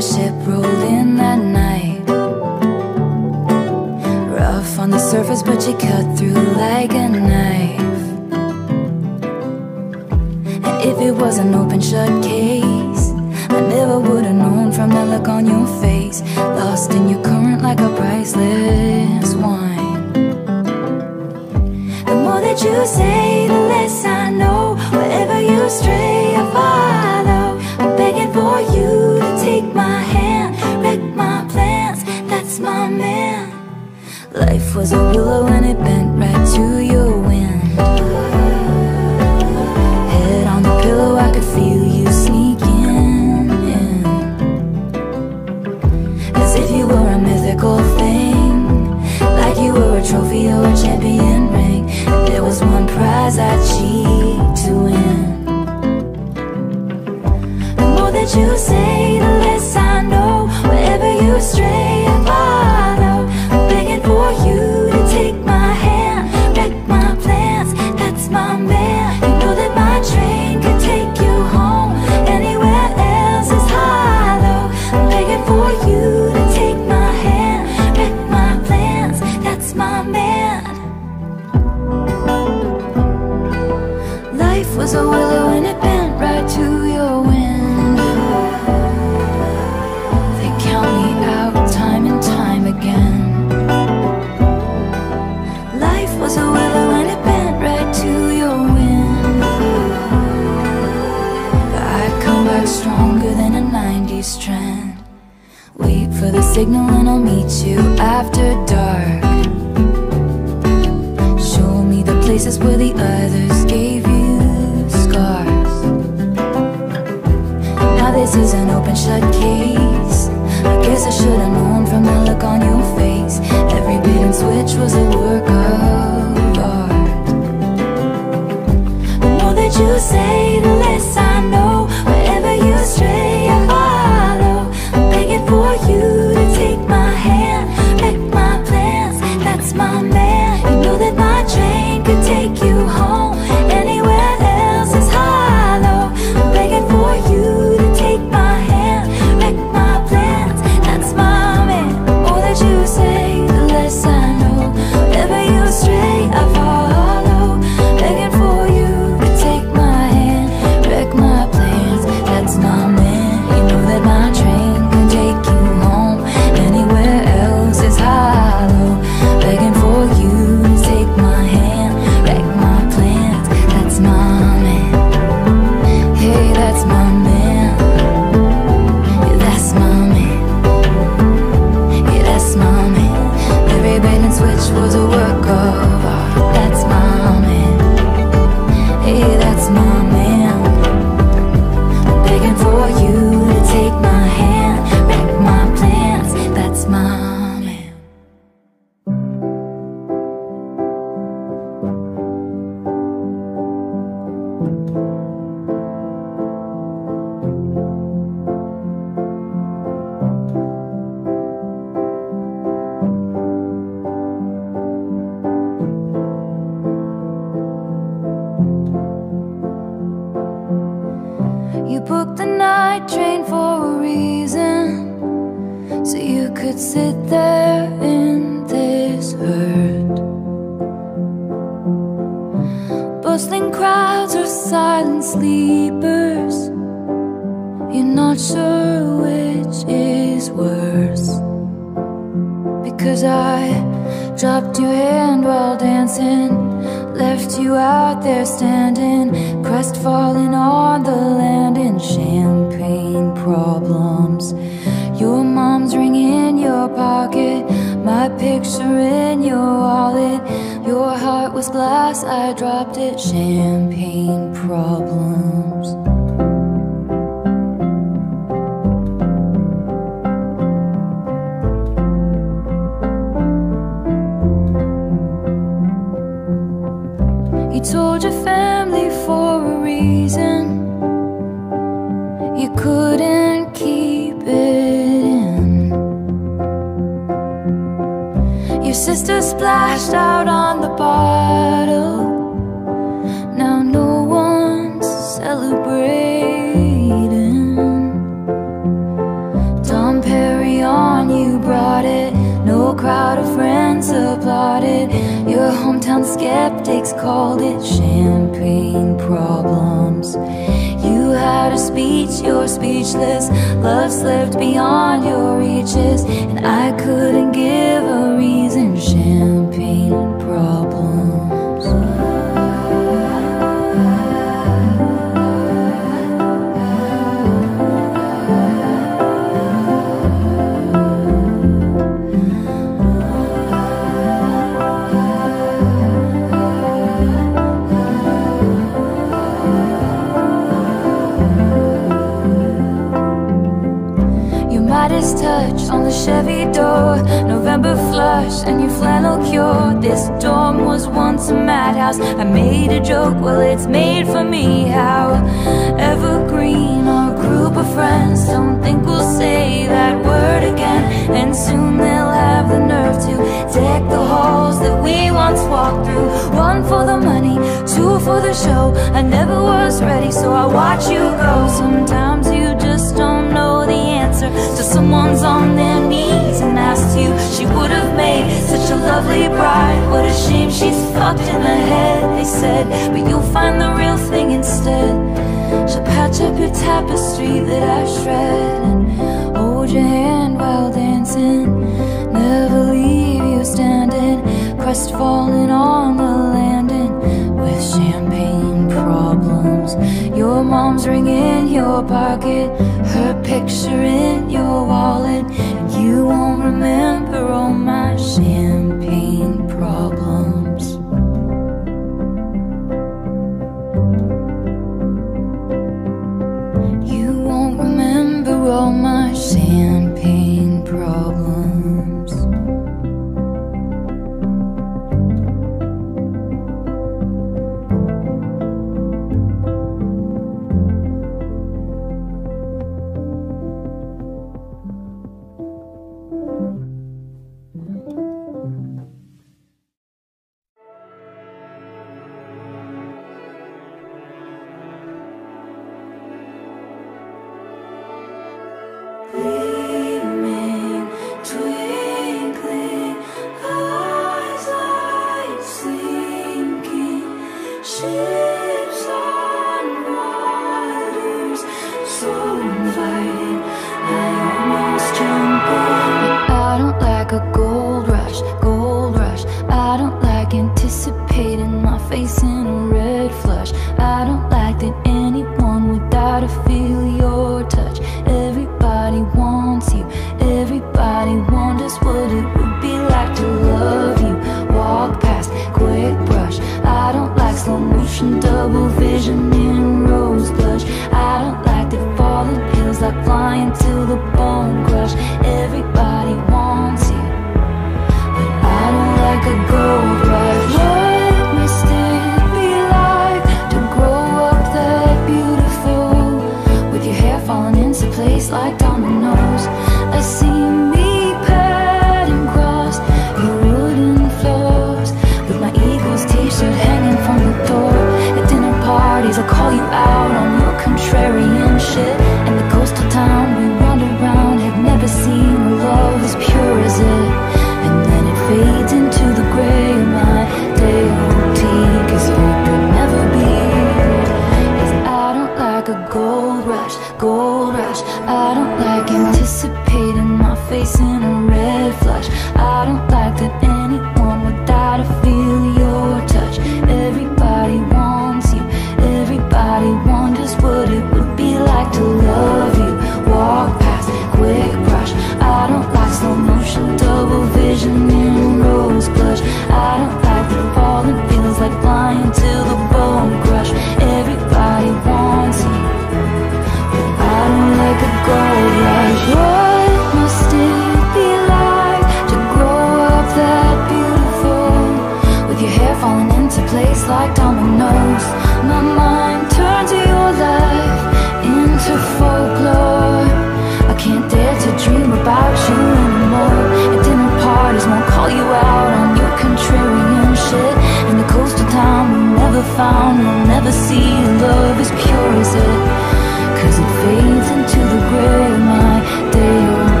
ship rolled in that night. Rough on the surface but she cut through like a knife. And if it was an open shut case I never would've known from the look on your face. Lost in your current like a priceless wine. The more that you say, the less I know. Wherever you stray, I follow my man. Life was a willow and it bent right to your wind. Head on the pillow, I could feel you sneaking in. As if you were a mythical thing. Like you were a trophy or a champion ring. And There was one prize I'd cheat to win. The more that you say signal and I'll meet you after hometown skeptics called it champagne problems. You had a speech, you're speechless. Love slipped beyond your reaches, and I couldn't give a reason. Champagne door. November flush and your flannel cure. This dorm was once a madhouse. I made a joke, well it's made for me. How evergreen our group of friends. Don't think we'll say that word again. And soon they'll have the nerve to Deck the halls that we once walked through. One for the money, two for the show. I never was ready so I watch you go. Sometimes So someone's on their knees and asks you. She would have made such a lovely bride. What a shame she's fucked in the head They said, but you'll find the real thing instead. She'll patch up your tapestry that I shred And hold your hand while dancing. Never leave you standing. Crestfallen on the landing champagne problems. Your mom's ring in your pocket Her picture in your wallet. You won't remember all my champagne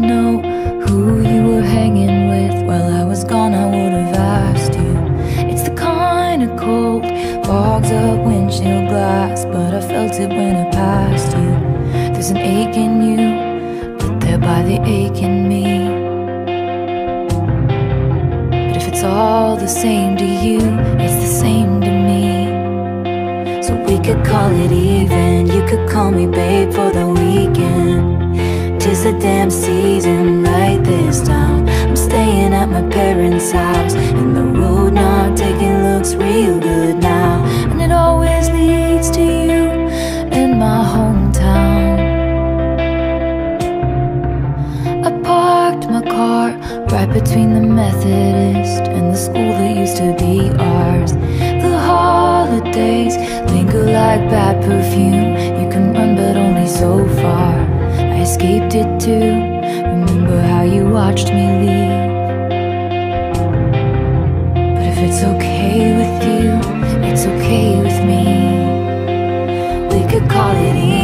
know who you were hanging with while I was gone, I would have asked you. It's the kind of cold fogs up windshield glass, but I felt it when I passed you. There's an ache in you, put there by the ache in me. But if it's all the same to you, it's the same to me. So we could call it even. You could call me babe for the weekend. Tis the damn season right this time. I'm staying at my parents' house, and the road not taking looks real good now. And it always leads to you in my hometown. I parked my car right between the Methodist and the school that used to be ours. The holidays linger like bad perfume. You can run, but only so far. Escaped it too. Remember how you watched me leave. But if it's okay with you, it's okay with me. We could call it.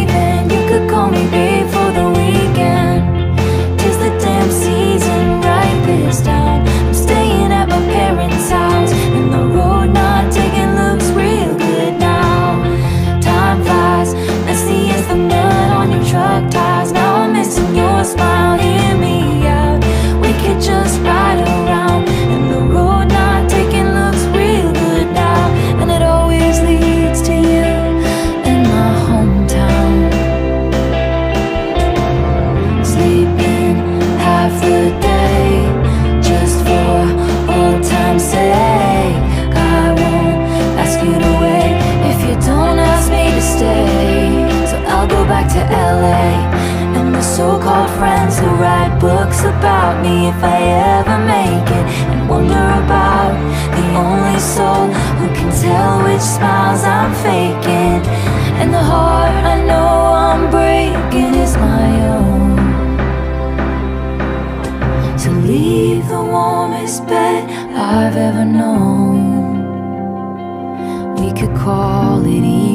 About me if I ever make it and wonder about the only soul who can tell which smiles I'm faking and the heart I know I'm breaking is my own. To leave the warmest bed I've ever known. We could call it even.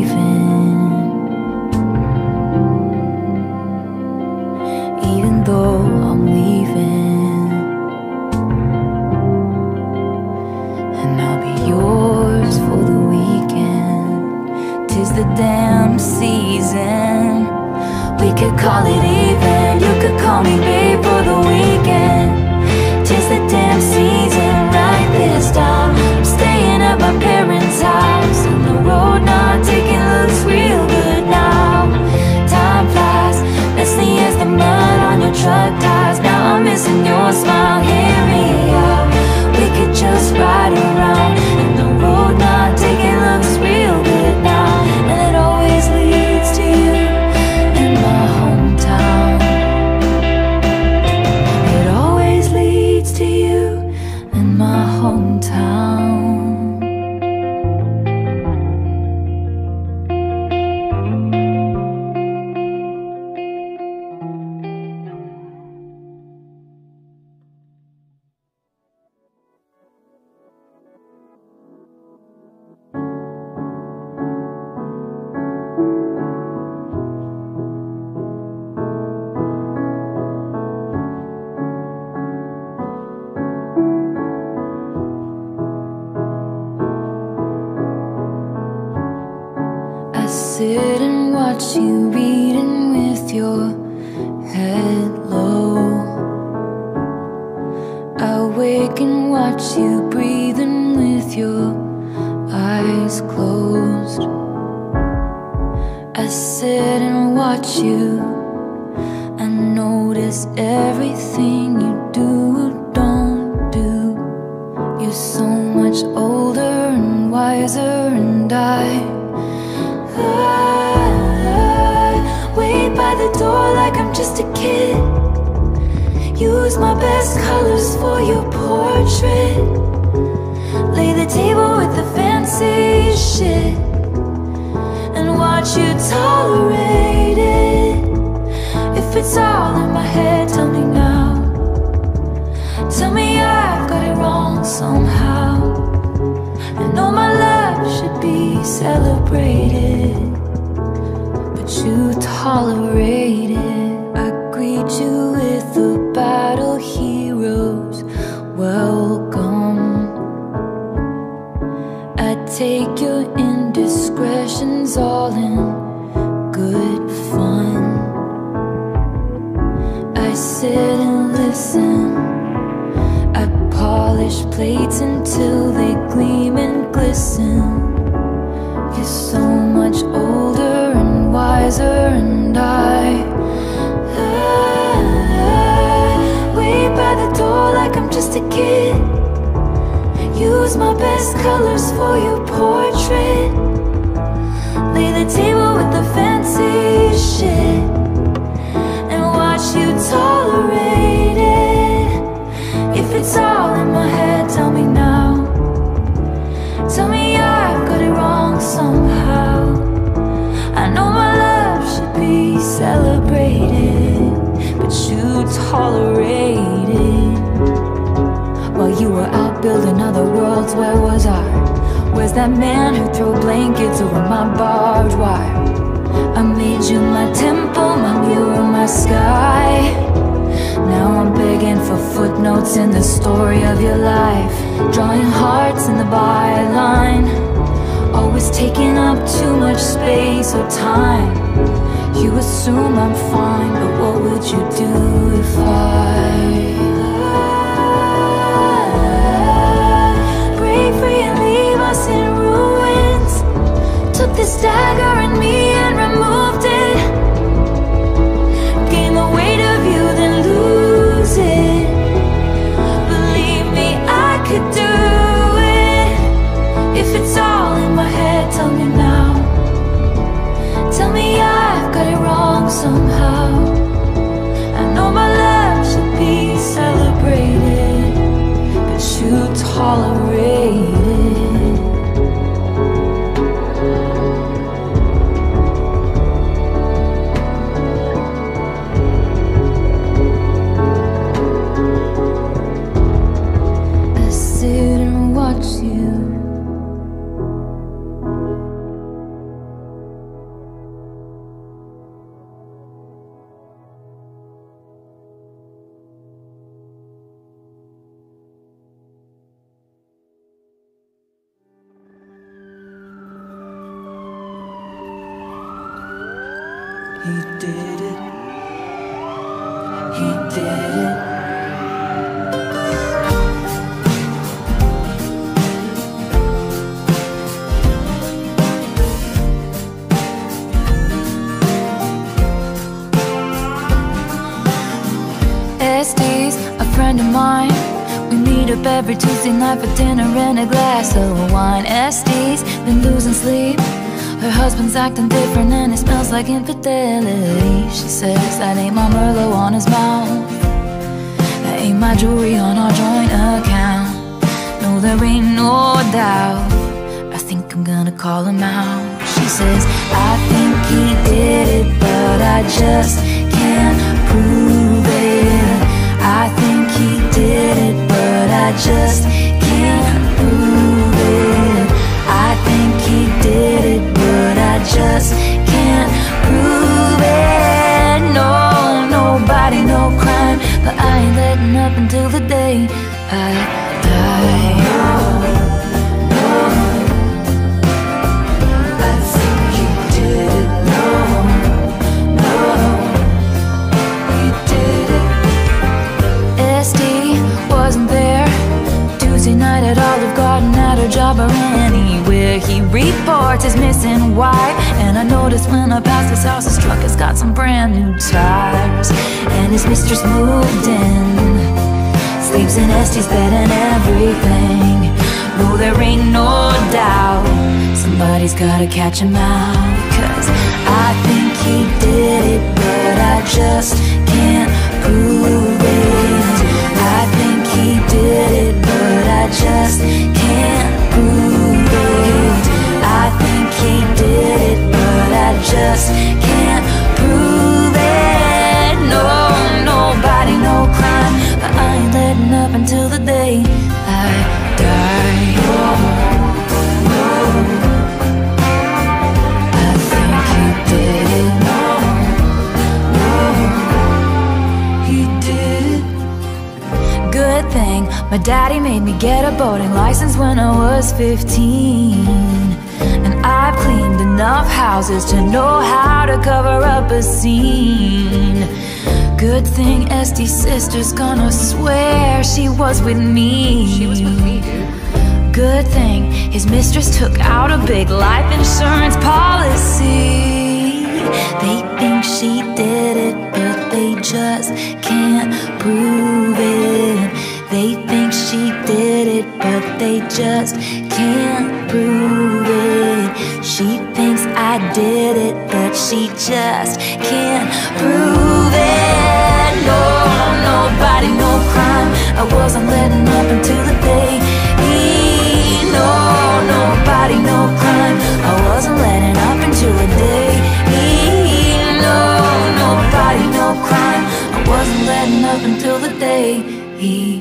Indiscretions all in good fun. I sit and listen. I polish plates until they gleam and glisten. You're so much older and wiser, and I, wait by the door like I'm just a kid. Use my best colors for your portrait. Lay the table with the fancy shit and watch you tolerate it. If it's all in my head, tell me now. Tell me I've got it wrong somehow. I know my love should be celebrated, but you tolerate it. While you were out building other where was I? Where's that man who threw blankets over my barbed wire? I made you my temple, my mirror, my sky. Now I'm begging for footnotes in the story of your life. Drawing hearts in the byline. Always taking up too much space or time. You assume I'm fine, but what would you do if I us in ruins? Took this dagger in me and removed it. Every Tuesday night for dinner and a glass of wine. Este's been losing sleep. Her husband's acting different and it smells like infidelity. She says that ain't my Merlot on his mouth. That ain't my jewelry on our joint account. No, there ain't no doubt. I think I'm gonna call him out. She says, I think he did it, but I just can't prove it. I think he did it, I just can't prove it. I think he did it, but I just can't prove it. No, nobody, no crime, but I ain't letting up until the day I die. I He reports his missing. Wife And I noticed when I passed his house His truck has got some brand new tires. And his mistress moved in. Sleeps in Este's bed and everything. No, there ain't no doubt Somebody's gotta catch him out. Cause I think he did it But I just can't prove it. I think he did it But I just can't prove it he did it, but I just can't prove it. No, nobody, no crime, but I ain't letting up until the day I die. Oh, oh. I think he did. No, no, he did. Good thing my daddy made me get a boating license when I was 15 enough houses to know how to cover up a scene. Good thing Este's sister's gonna swear she was with me. She was with me, dude. Good thing his mistress took out a big life insurance policy. They think she did it, but they just can't prove it. They think she did it, but they just can't she just can't prove it. No, nobody, no crime. I wasn't letting up until the day. He, no, nobody, no crime. I wasn't letting up until the day. He, no, nobody, no crime. I wasn't letting up until the day. He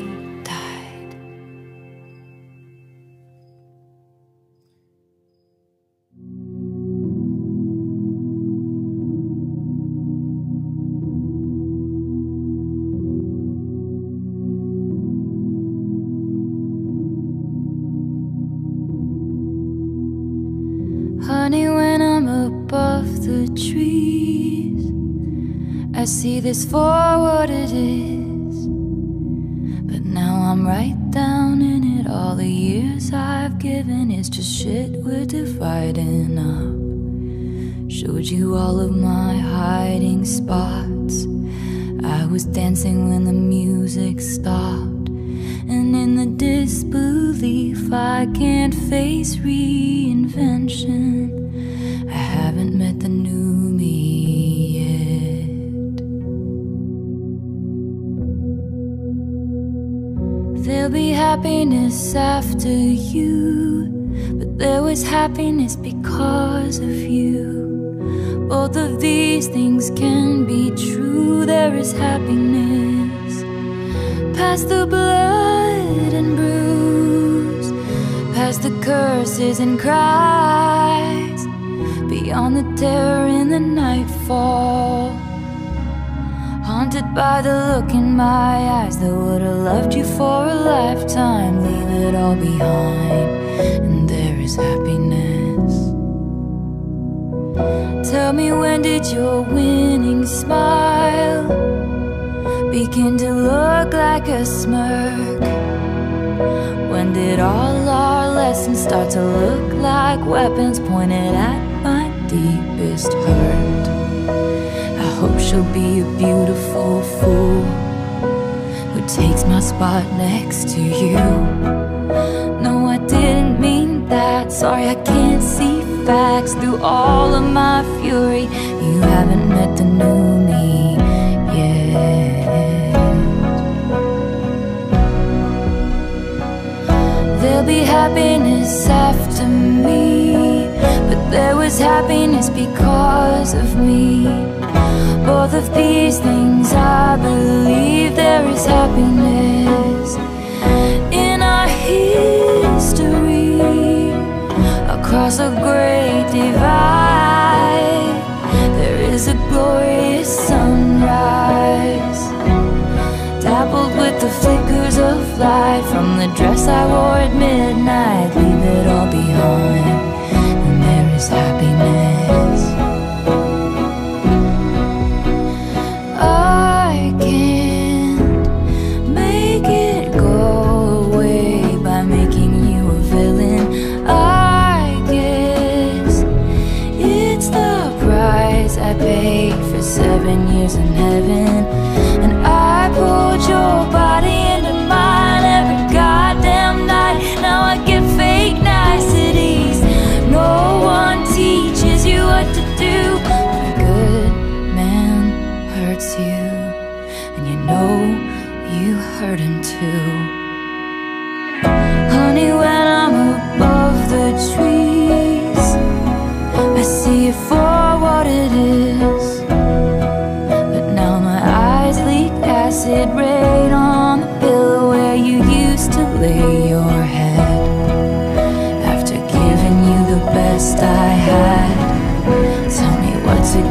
this for what it is. But now I'm right down in it. All the years I've given is just shit we're dividing up. Showed you all of my hiding spots. I was dancing when the music stopped. And in the disbelief, I can't face reinvention. I haven't met the happiness after you, but there was happiness because of you. Both of these things can be true. There is happiness past the blood and bruise, past the curses and cries, beyond the terror in the nightfall. Haunted by the look in my eyes that would have loved you for a lifetime. Leave it all behind, and there is happiness. Tell me when did your winning smile begin to look like a smirk? When did all our lessons start to look like weapons pointed at my deepest hurt? Hope she'll be a beautiful fool who takes my spot next to you. No, I didn't mean that. Sorry, I can't see facts through all of my fury. You haven't met the new me yet. There'll be happiness after me, but there was happiness because of me. Both of these things, I believe there is happiness in our history across a great divide. There is a glorious sunrise, dappled with the flickers of light from the dress I wore at midnight. Leave it all behind, and there is happiness.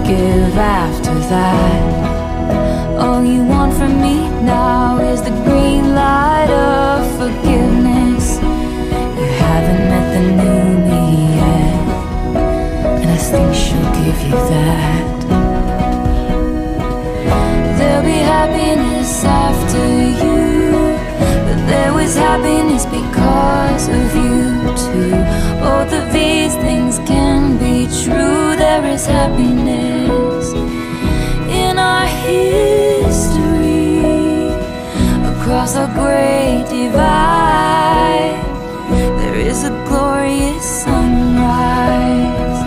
give after that. All you want from me now is the green light of forgiveness. You haven't met the new me yet And I think she'll give you that. There'll be happiness after you But there was happiness because of you too Both of these things can be true there is happiness in our history. Across our great divide, there is a glorious sunrise,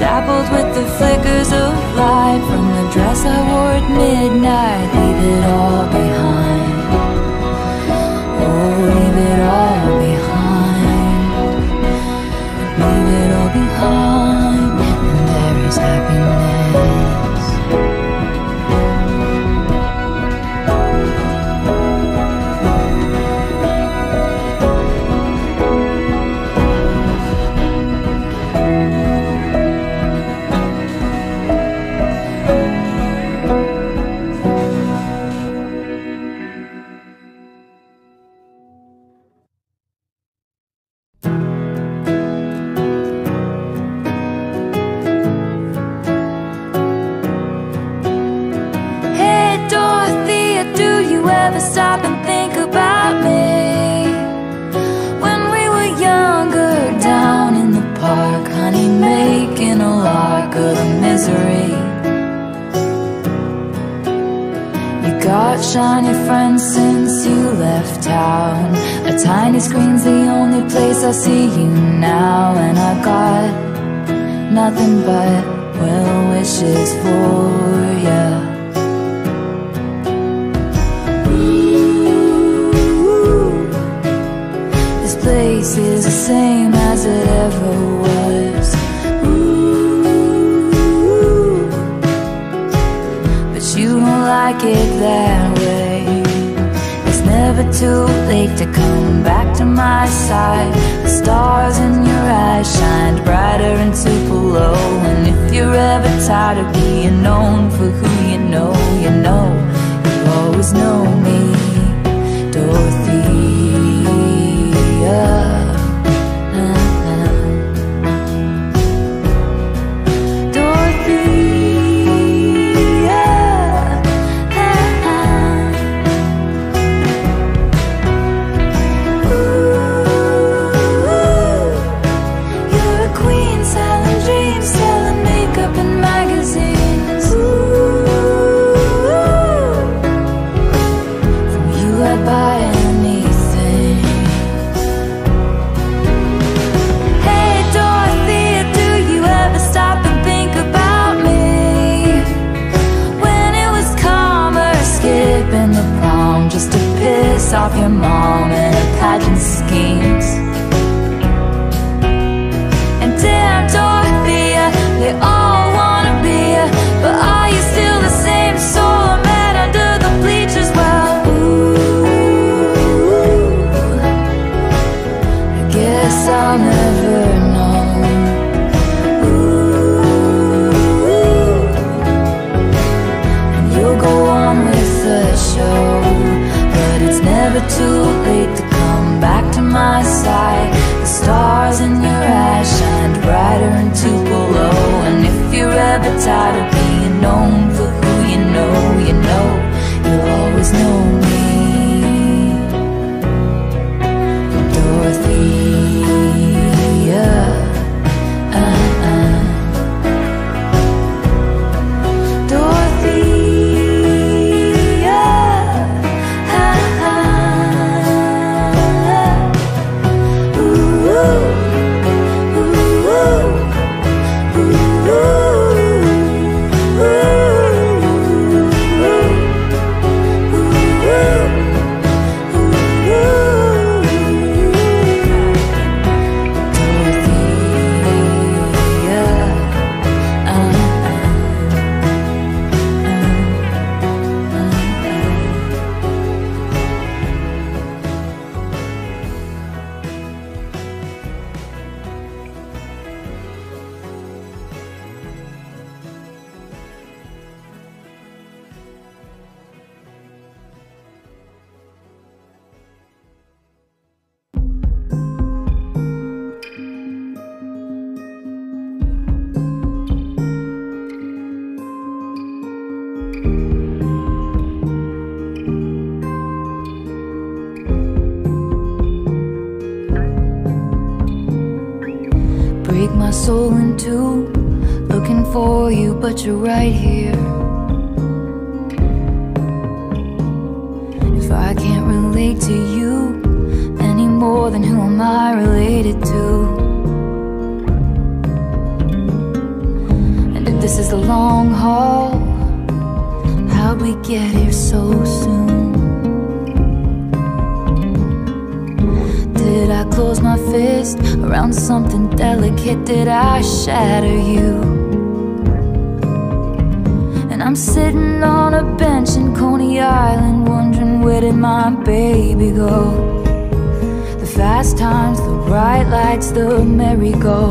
dappled with the flickers of light from the dress I wore at midnight. Leave it all behind. Merry-go.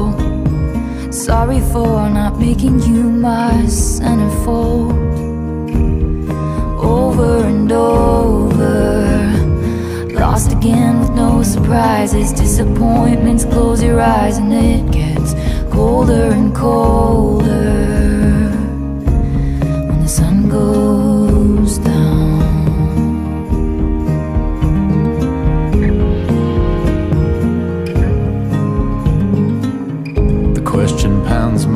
Sorry for not making you my centerfold. Over and over. Lost again with no surprises, disappointments. Close your eyes and it gets colder and colder when the sun goes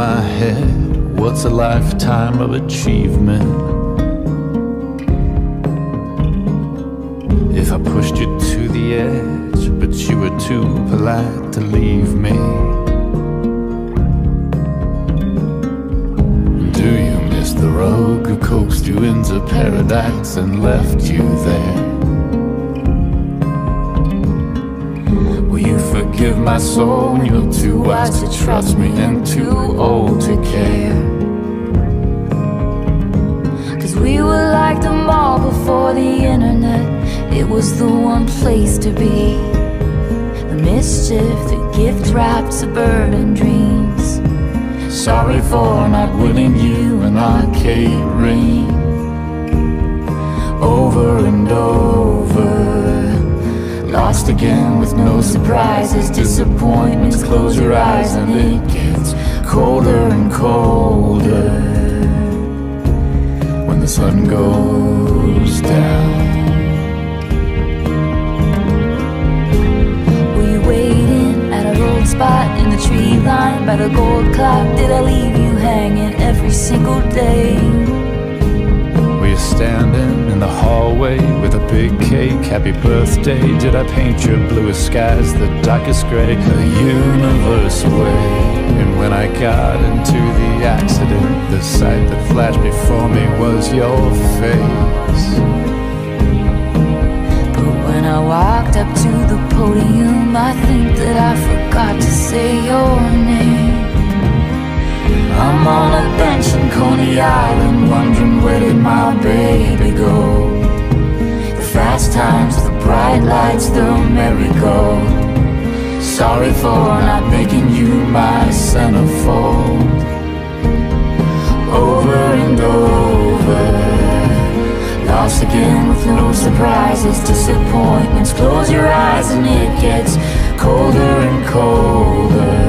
my head What's a lifetime of achievement? If I pushed you to the edge, but you were too polite to leave me. Do you miss the rogue who coaxed you into paradise and left you there? Forgive my soul? You're too wise to trust me and too old to care. Cause we were like the mall before the internet. It was the one place to be. The mischief, the gift wrapped suburban dreams. Sorry for not winning you an arcade ring. Over and over. Lost again with no surprises, disappointments. Close your eyes and it gets colder and colder when the sun goes down. Were you waiting at a road spot in the tree line by the gold clock? Did I leave you hanging every single day? Were you standing in the hallway with a big cake? Happy birthday. Did I paint your bluest skies the darkest gray? The universe away. And when I got into the accident, the sight that flashed before me was your face. But when I walked up to the podium, I think that I forgot to say your name. I'm on a bench in Coney Island, wondering where did my baby go? The fast times, the bright lights, the merry-go. Sorry for not making you my centerfold. Over and over. Lost again with no surprises, disappointments. Close your eyes and it gets colder and colder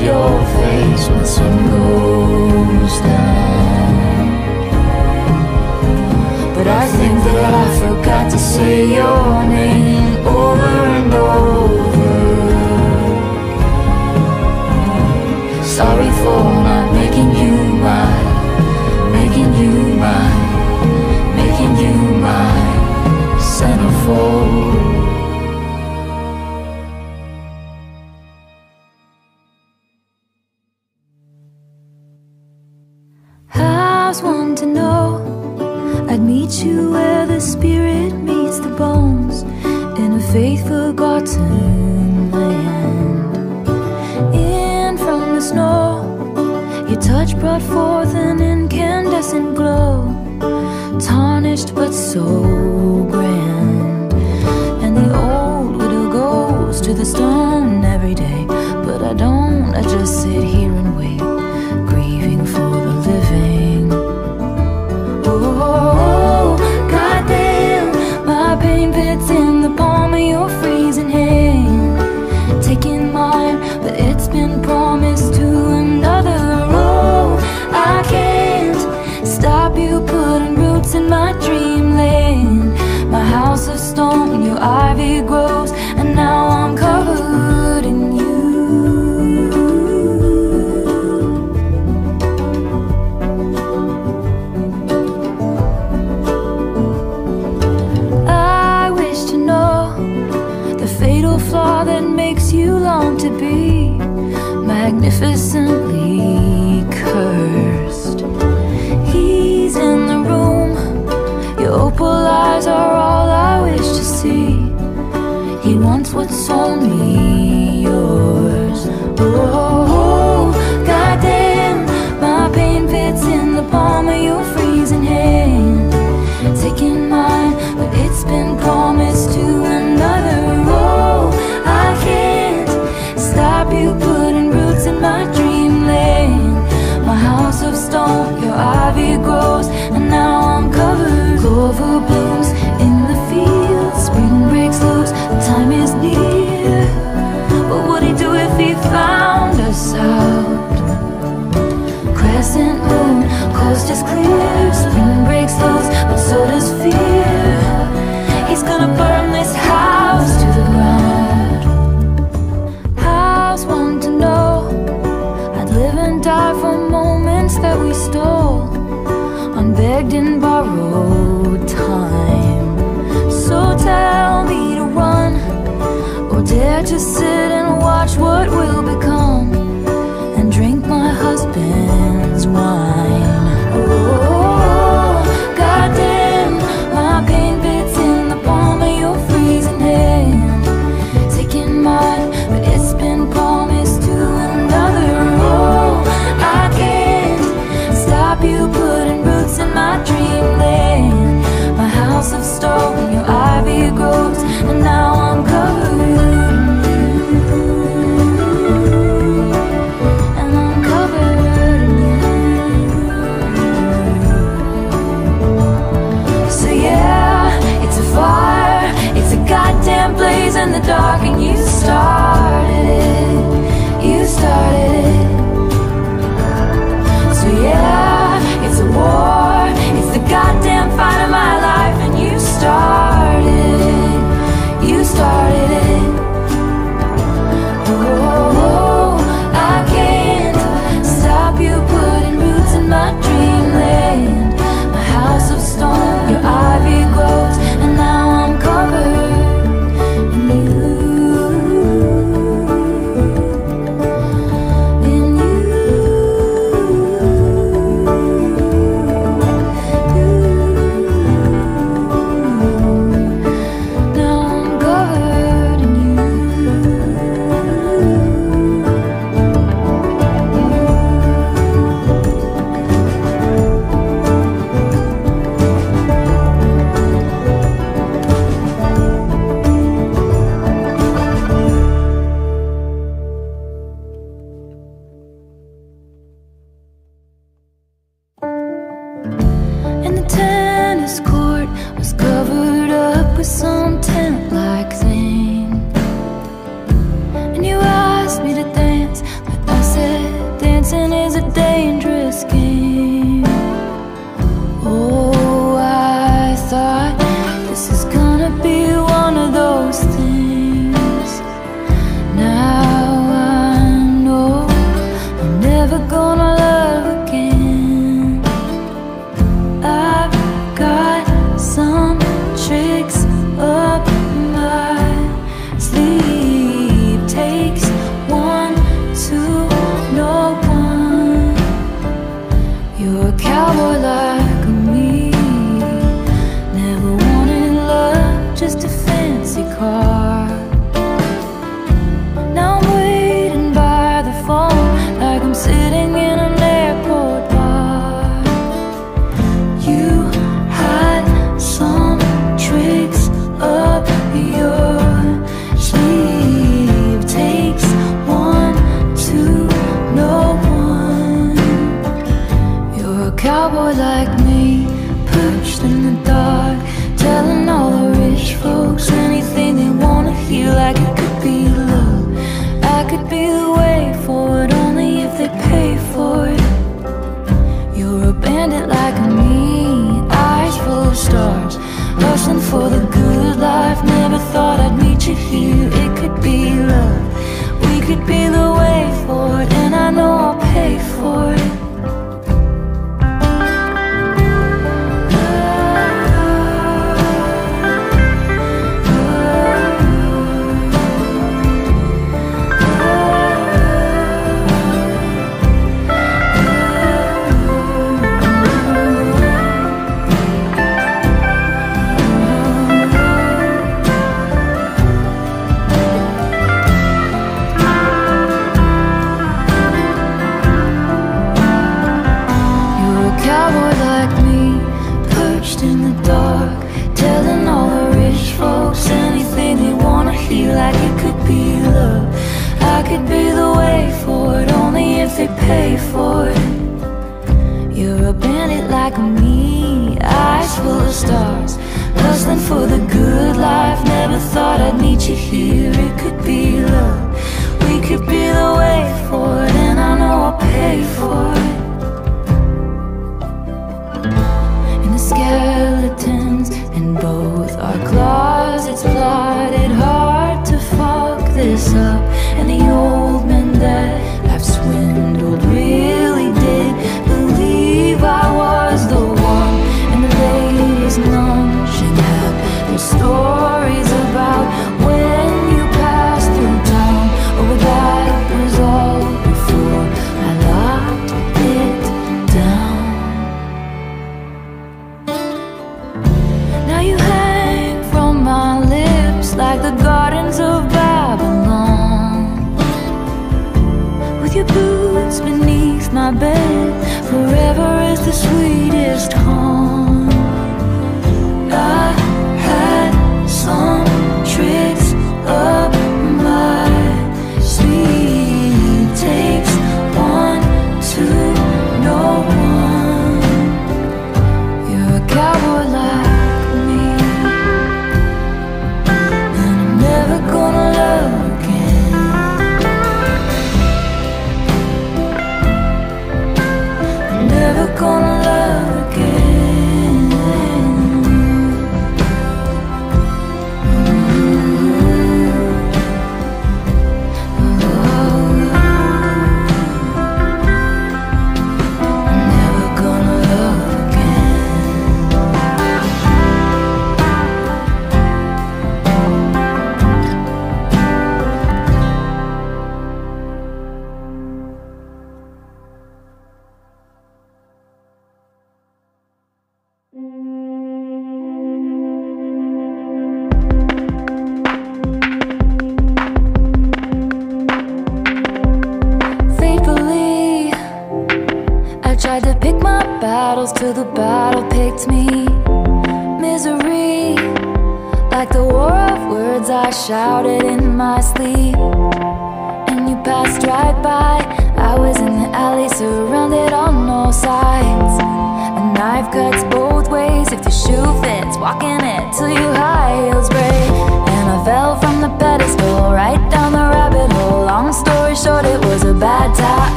your face when the sun goes down. But I think that I forgot to say your name over and over. Sorry for not making you mine, making you mine, making you mine, centerfold. Meet you where the spirit meets the bones in a faith forgotten land. In from the snow, your touch brought forth an incandescent glow, tarnished but so grand. And the old widow goes to the stone every day, but I don't. I just sit here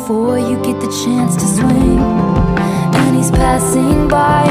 before you get the chance to swing. And he's passing by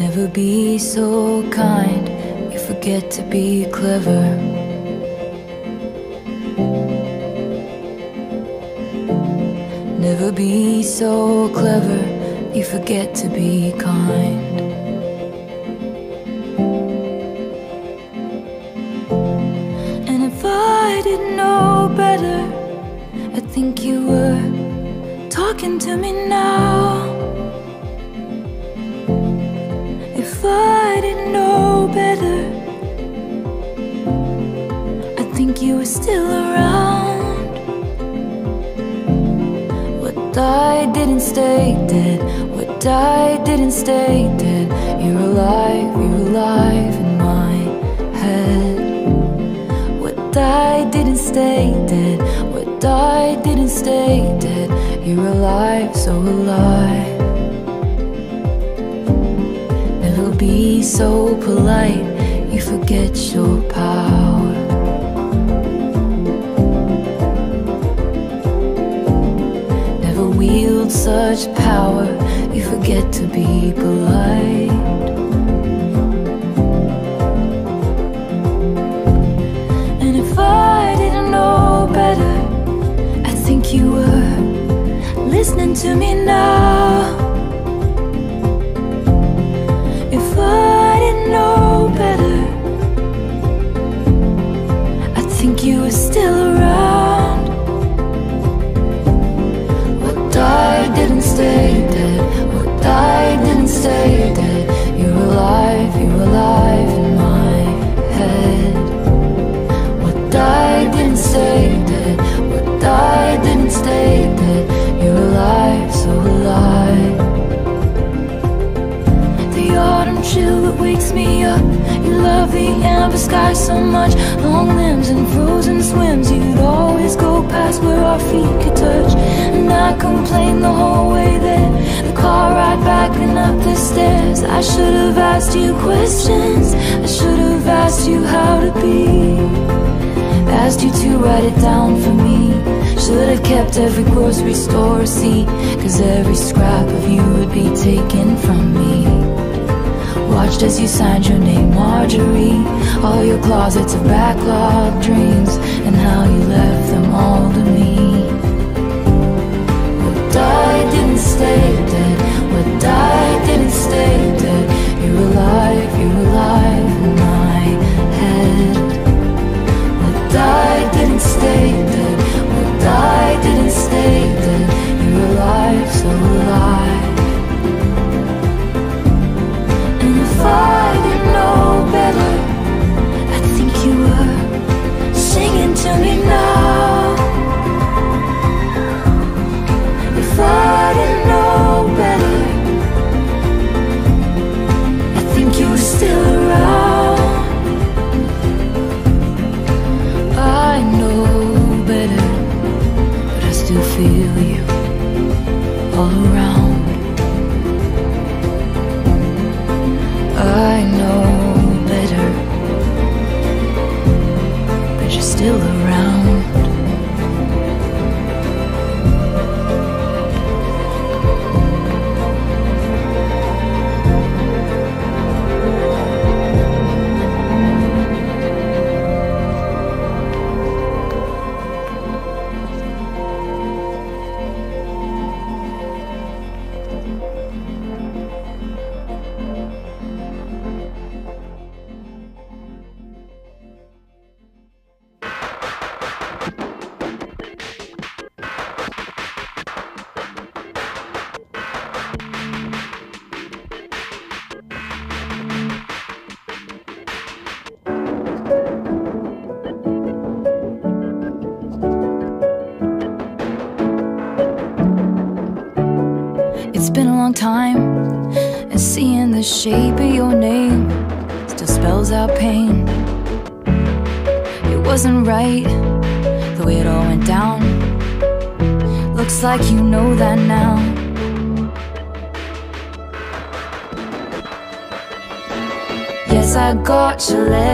Never be so kind, you forget to be clever. Never be so clever, you forget to be kind. And if I didn't know better, I think you were talking to me now. Stay dead. What died didn't stay dead. You're alive, you're alive in my head. What died didn't stay dead. What died didn't stay dead. You're alive, so alive. Never be so polite, you forget your power. Such power, you forget to be polite. And if I didn't know better, I think you were listening to me now. Stay dead. You're alive, you're alive in my head. What died didn't say dead. What died didn't stay dead. You're alive, so alive. The autumn chill that wakes me up. Love the amber sky so much. Long limbs and frozen swims. You'd always go past where our feet could touch. And I complained the whole way there. The car ride back and up the stairs. I should have asked you questions. I should have asked you how to be. Asked you to write it down for me. Should have kept every grocery store receipt. Cause every scrap of you would be taken from me. Watched as you signed your name, Marjorie. All your closets of backlog dreams, and how you left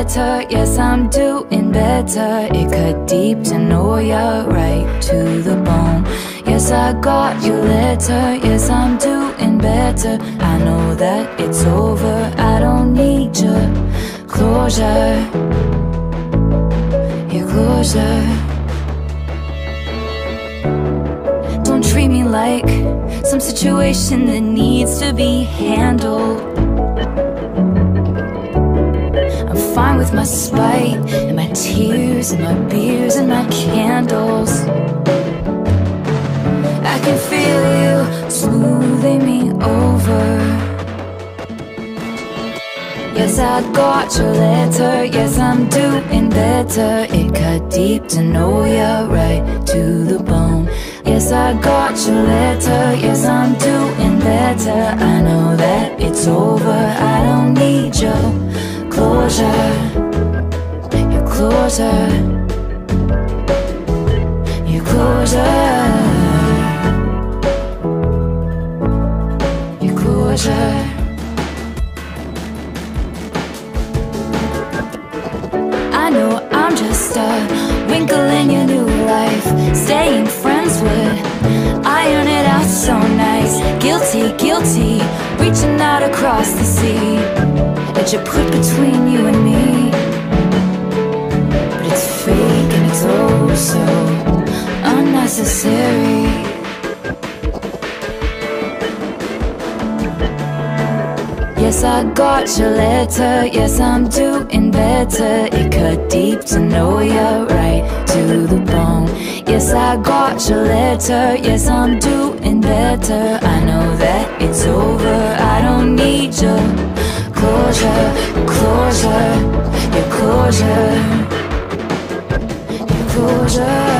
Yes, I'm doing better. It cut deep to know you're right to the bone. Yes, I got your letter. Yes, I'm doing better. I know that it's over. I don't need your closure. Your closure. Don't treat me like some situation that needs to be handled. With my spite and my tears and my beers and my candles. I can feel you smoothing me over. Yes, I got your letter. Yes, I'm doing better. It cut deep to know you're right to the bone. Yes, I got your letter. Yes, I'm doing better. I know that it's over. I don't need your closure. Your closure. Your closure. Your closure. I know I'm just a wrinkle in your new life. Staying friends would it out so nice. Guilty, guilty, reaching out across the sea that you put between you and me. But it's fake and it's oh so unnecessary. Yes, I got your letter. Yes, I'm doing better. It cut deep to know you're right to the bone. Yes, I got your letter. Yes, I'm doing better. I know that it's over. I don't need your closure, closure, your closure, your closure.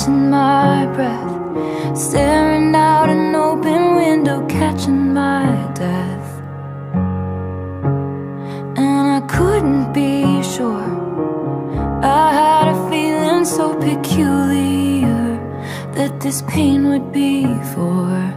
Catching my breath, staring out an open window, catching my death. And I couldn't be sure. I had a feeling so peculiar that this pain would be forevermore.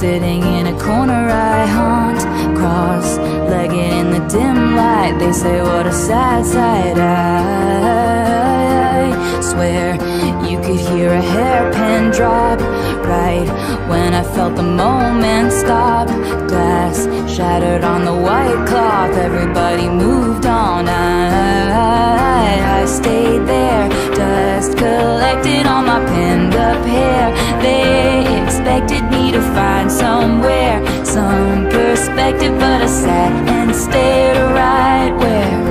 Sitting in a corner I haunt. Cross-legged in the dim light They say what a sad sight. I swear you could hear a hairpin drop Right when I felt the moment stop. Glass shattered on the white cloth Everybody moved on. I, I stayed there Dust collected on my pinned up hair. They to find somewhere Some perspective, but I sat and stared right where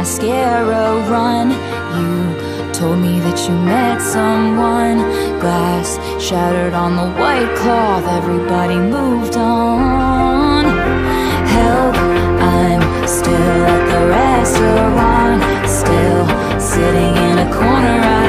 mascara run. You told me that you met someone. Glass shattered on the white cloth. Everybody moved on. Help, I'm still at the restaurant. Still sitting in a corner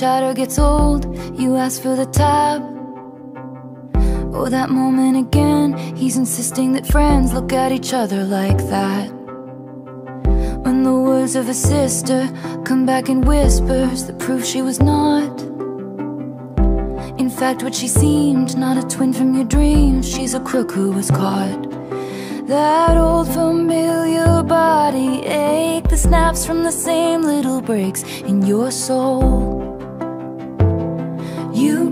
chatter gets old, you ask for the tab. Oh, that moment again, he's insisting that friends look at each other like that. When the words of a sister come back in whispers that prove she was not. In fact, what she seemed, not a twin from your dreams, she's a crook who was caught. That old familiar body ache that snaps from the same little breaks in your soul.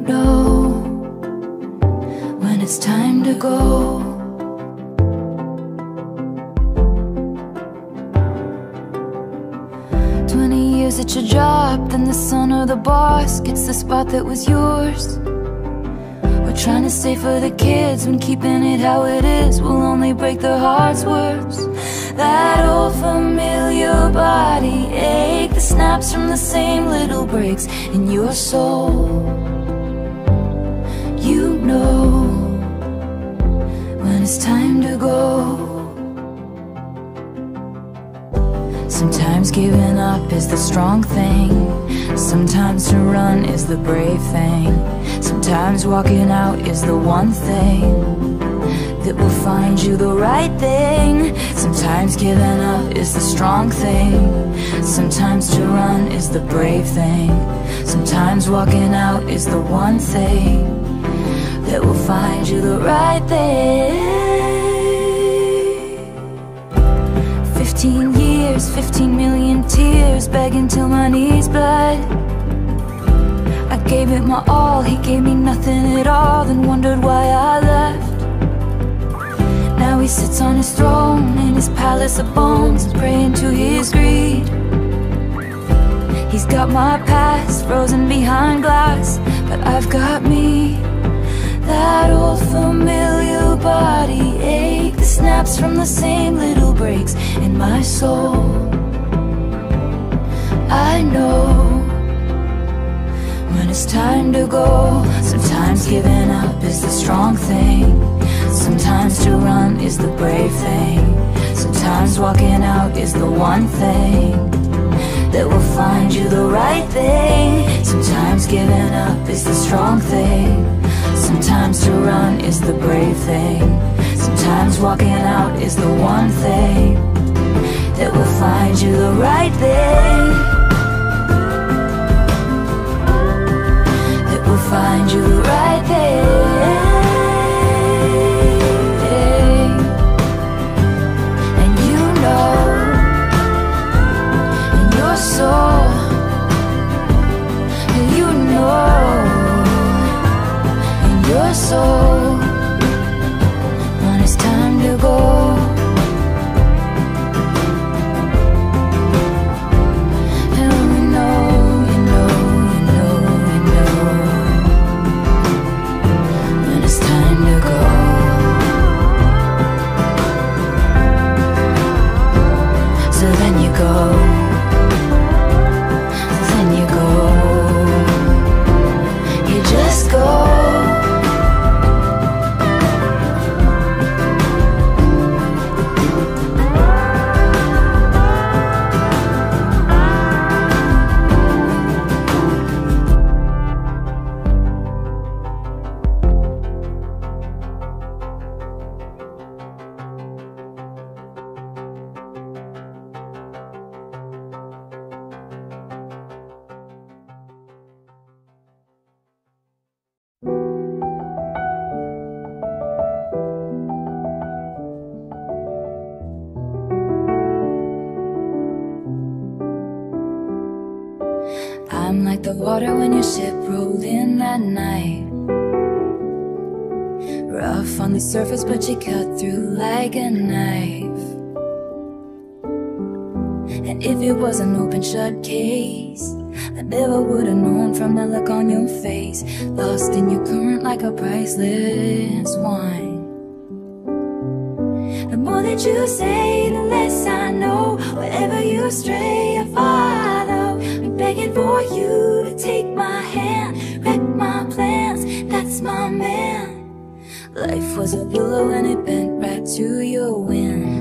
Know when it's time to go. Twenty years at your job, then the son or the boss gets the spot that was yours. We're trying to stay for the kids when keeping it how it is will only break their hearts worse. That old familiar body ache that snaps from the same little breaks in your soul. It's time to go. Sometimes giving up is the strong thing. Sometimes to run is the brave thing. Sometimes walking out is the one thing that will find you the right thing. Sometimes giving up is the strong thing. Sometimes to run is the brave thing. Sometimes walking out is the one thing that will find you the right thing. 15 years, 15 million tears, begging till my knees bled. I gave it my all, he gave me nothing at all, then wondered why I left. Now he sits on his throne in his palace of bones, praying to his greed. He's got my past frozen behind glass, but I've got me. That old familiar body ache that snaps from the same little breaks in my soul. I know when it's time to go. Sometimes giving up is the strong thing. Sometimes to run is the brave thing. Sometimes walking out is the one thing that will find you the right thing. Sometimes giving up is the strong thing. Sometimes to run is the brave thing. Sometimes walking out is the one thing that will find you the right thing. That will find you the right thing. And you know in your soul, And you know in your soul go. Shut case, I never would have known from the look on your face. Lost in your current like a priceless wine. The more that you say, the less I know. Wherever you stray, I follow. I'm begging for you to take my hand, wreck my plans. That's my man. Life was a willow and it bent right to your wind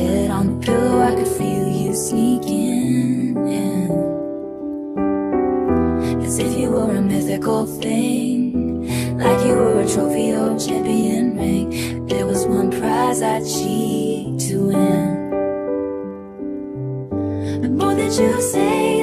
head on the pillow, I could feel you sneaking in. As if you were a mythical thing, like you were a trophy or champion ring. There was one prize I'd cheat to win. The more that you say,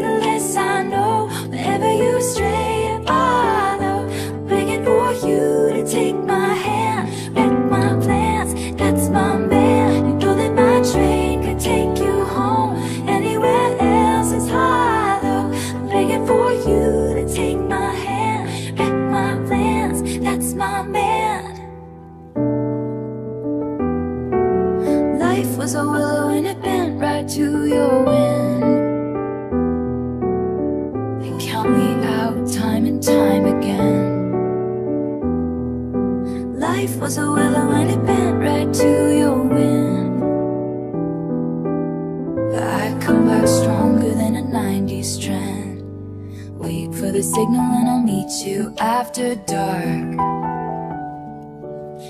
signal and I'll meet you after dark.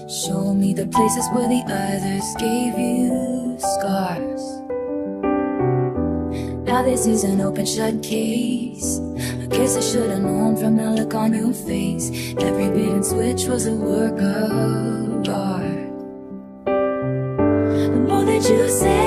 Show me the places where the others gave you scars. Now this is an open shut case I guess I should've known from the look on your face Every bit and switch was a work of art The more that you say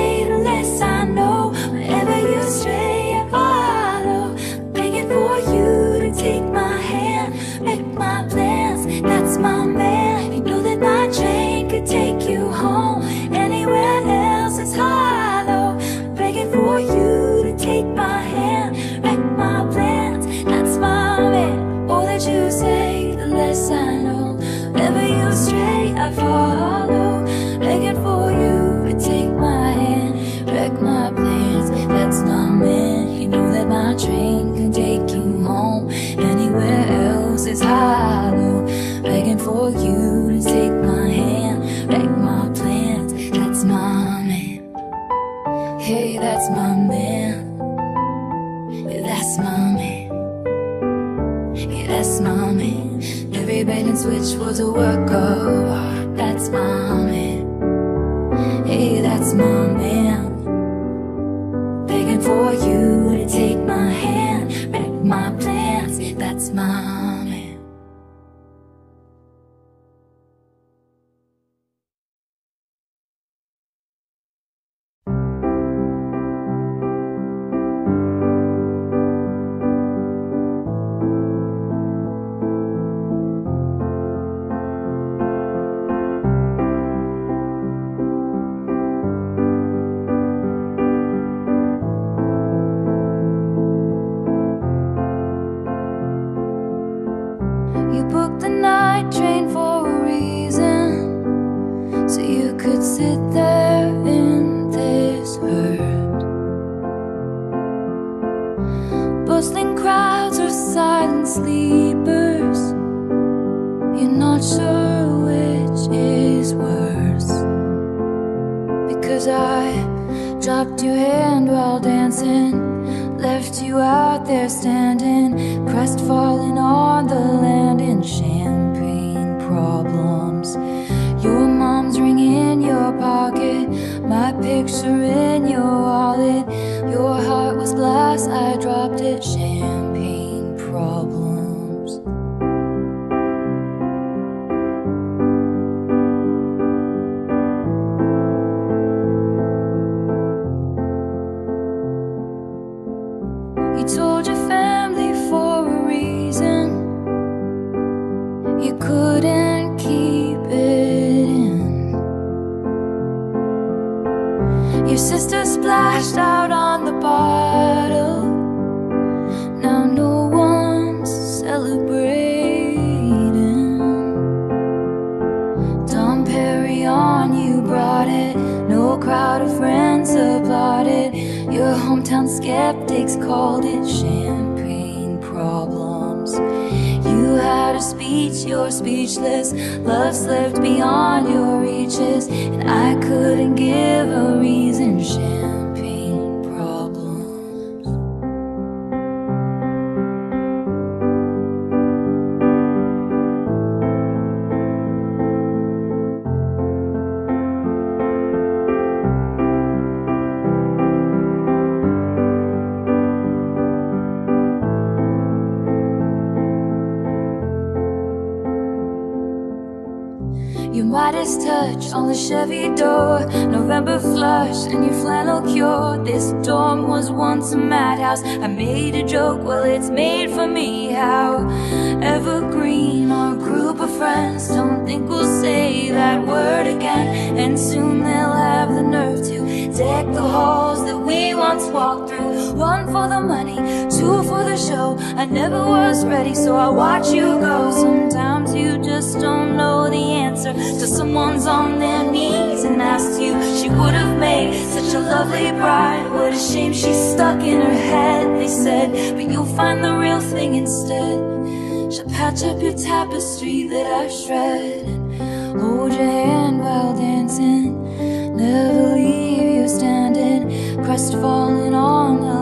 switch was a work of art. That's mine. For the money, two for the show. I never was ready, so I watch you go. Sometimes you just don't know the answer till someone's on their knees and asks you. She would have made such a lovely bride. What a shame she's stuck in her head, they said. But you'll find the real thing instead. She'll patch up your tapestry that I shred and hold your hand while dancing. Never leave you standing, crestfallen on the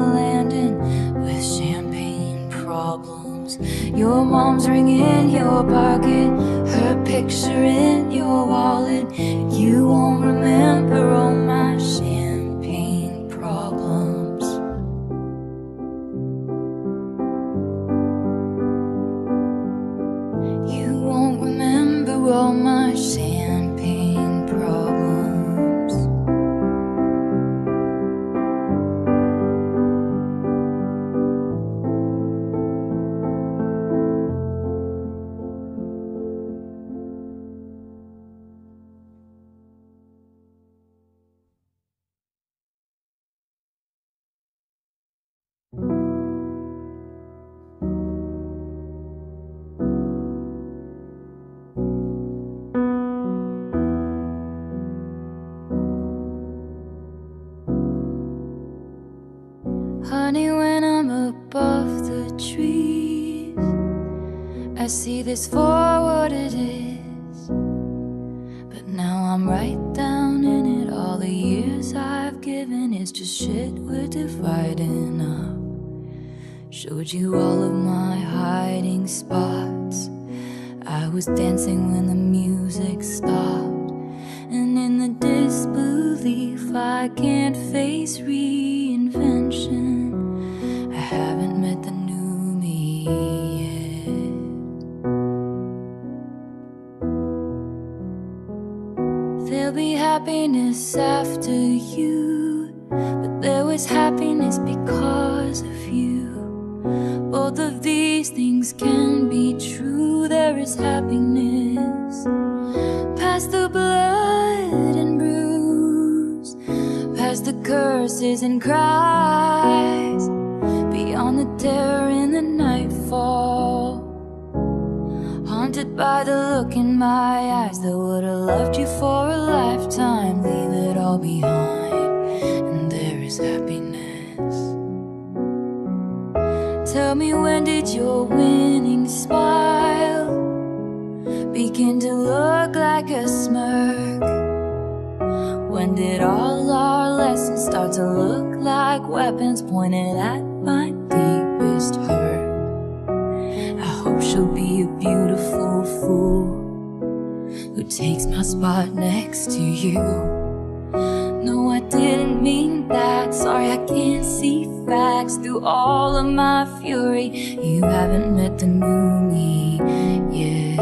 Your mom's ring in your pocket, her picture in your wallet. You won't remember all my was dancing when the in the nightfall. Haunted by the look in my eyes that would have loved you for a lifetime. Leave it all behind, and there is happiness. Tell me when did your winning smile begin to look like a smirk? When did all our lessons start to look like weapons pointed at my she'll be a beautiful fool who takes my spot next to you. No, I didn't mean that. Sorry, I can't see facts through all of my fury. You haven't met the new me yet.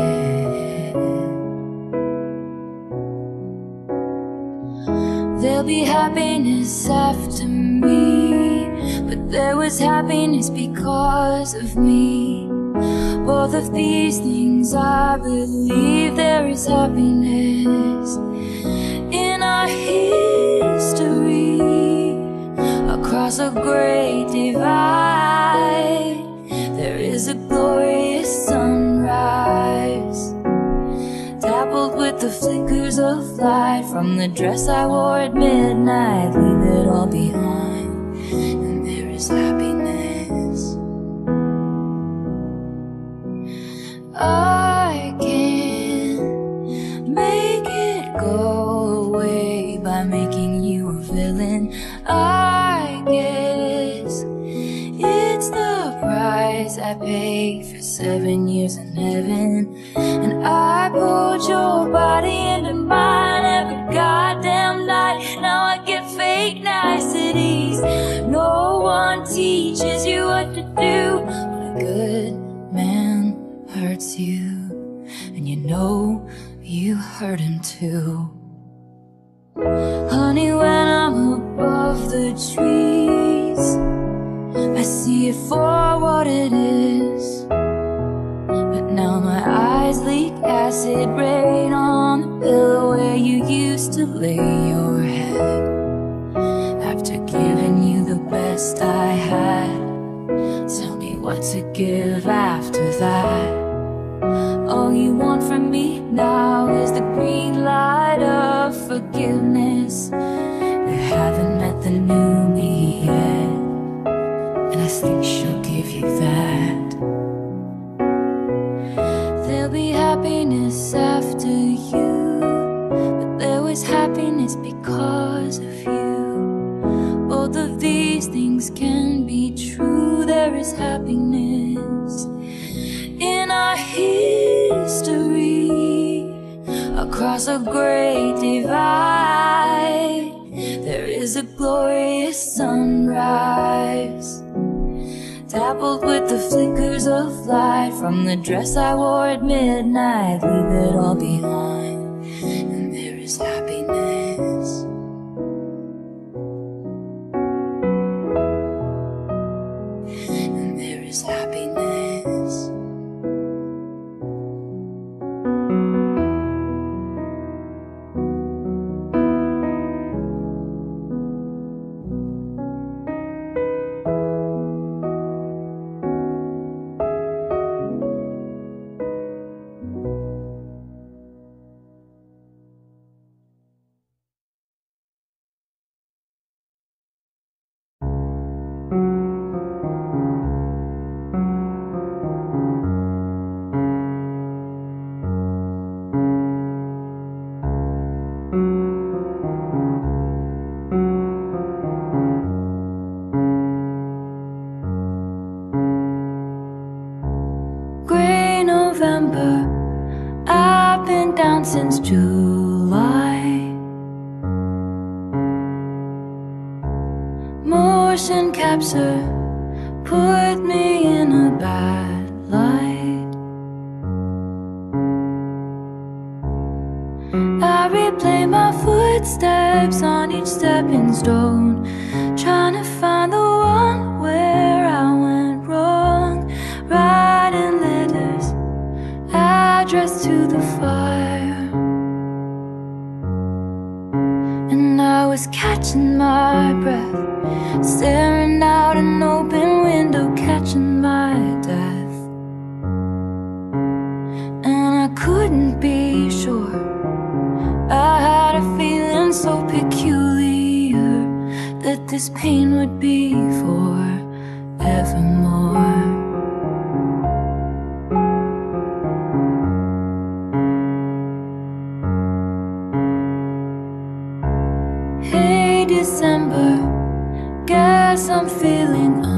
There'll be happiness after me, but there was happiness because of me. Both of these things I believe there is happiness in our history across a great divide. There is a glorious sunrise, dappled with the flickers of light from the dress I wore at midnight. Leave it all behind, I can make it go away by making you a villain. I guess it's the price I paid for seven years in heaven. And I pulled your body into mine every goddamn night. Now I get fake niceties. No one teaches you what to do hurts you, and you know you hurt him too. Honey, when I'm above the trees, I see it for what it is. But now my eyes leak acid rain on the pillow where you used to lay your head. After giving you the best I had, tell me what to give after that. All you want from me now is the green light of forgiveness. We haven't met the new. 在我 guess I'm feeling